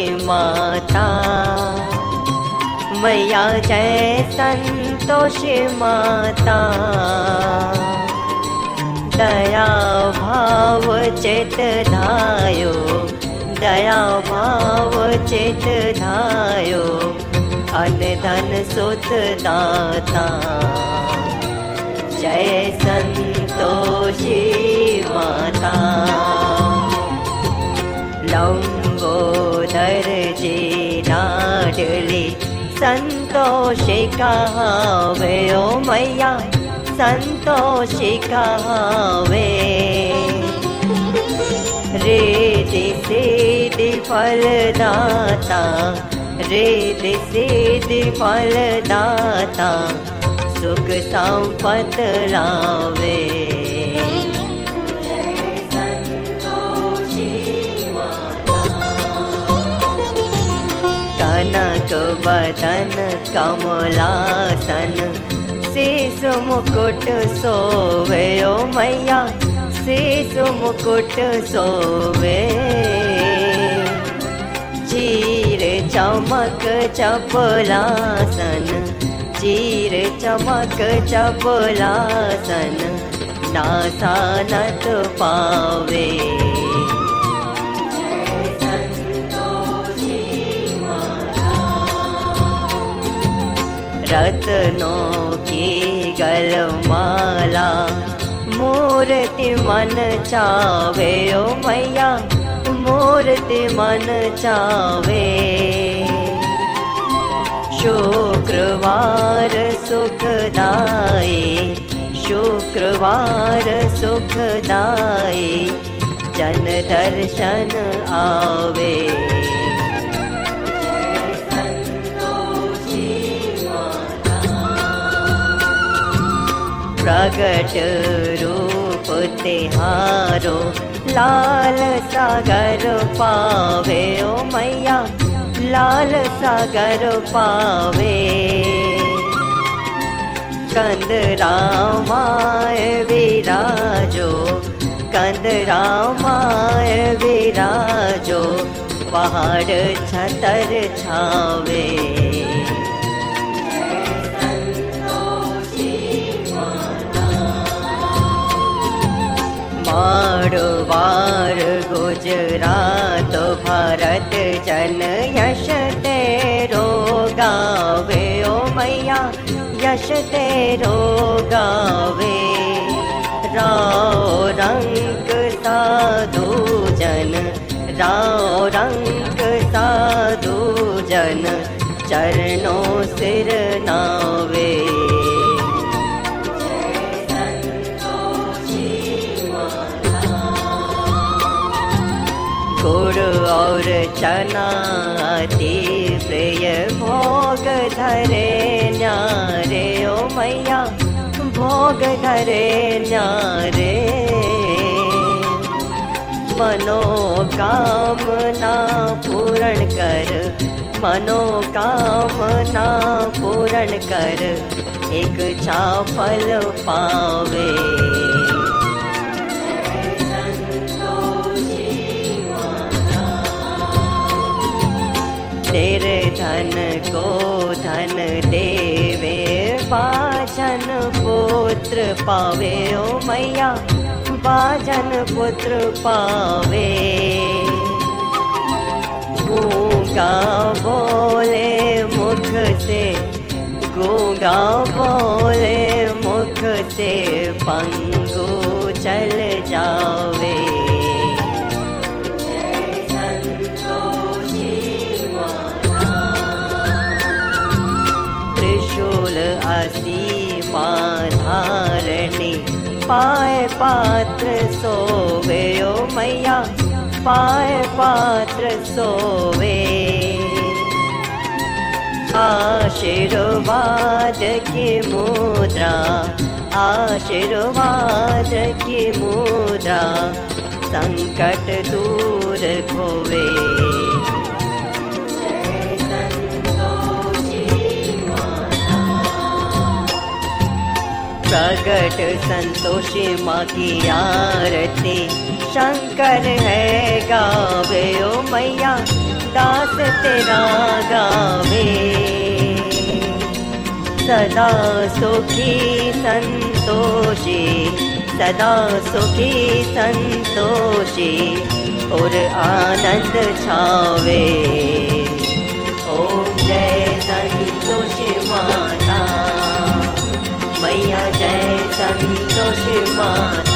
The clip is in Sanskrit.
माता। मैया जय संतोषी माता। दया भाव चेत धायो। दया भाव चेत धायो। अन धन सुत दाता। जय संतोषी माता। लम्बोदर जी लाडली संतोषी कहावे ओ मैया कहावे। रेति सिद्धि फलदाता रेति सिद्धि फलदाता सुख संपत लावे कमलासन। शीश मुकुट सोवे मुकुट सोवे। चीर चमक चपलासन चीर चमक चपलासन नासानत पावे गलमाला मूर्ति मन चावे ओ मैया मूर्ति मन चावे। शुक्रवार सुखदाई शुक्रवार सुखदाई जन दर्शन आवे प्रगट रूप तिहारो लाल सागर पावे ओ मैया लाल सागर पावे। कंद रामाय विराजो कंद रामाय विराजो पहाड़ छतर छावे गुजरात भारत जन यश तेरो गावे ओ मैया यश तेरो गावे राव रंग साधु जन राव रंग साधु जन चरणों सिर नावे चना प्रिय भोग धरे न्यारे, ओ मैया, भोग धरे न्यारे। मनोकामना पूरण कर, मनोकामना पूरण कर, एक छाफल पावे। को धन देवे बाजन पुत्र पावे ओ मैया बाजन पुत्र पावे। गूंगा बोले मुख से गूंगा बोले मुख से पाय पात्र सोवे ओ मैया पाय पात्र सोवे। आशीर्वाद की मुद्रा आशीर्वाद की मुद्रा संकट दूर खोवे प्रगट संतोषी माँ की आरती। शंकर है गावे, ओ मैया, दास तेरा गावे। सदा सुखी संतोषी, सदा सुखी संतोषी, और आनंद छावे। ओम जय संतोषी माता। मैया जय संतोष माता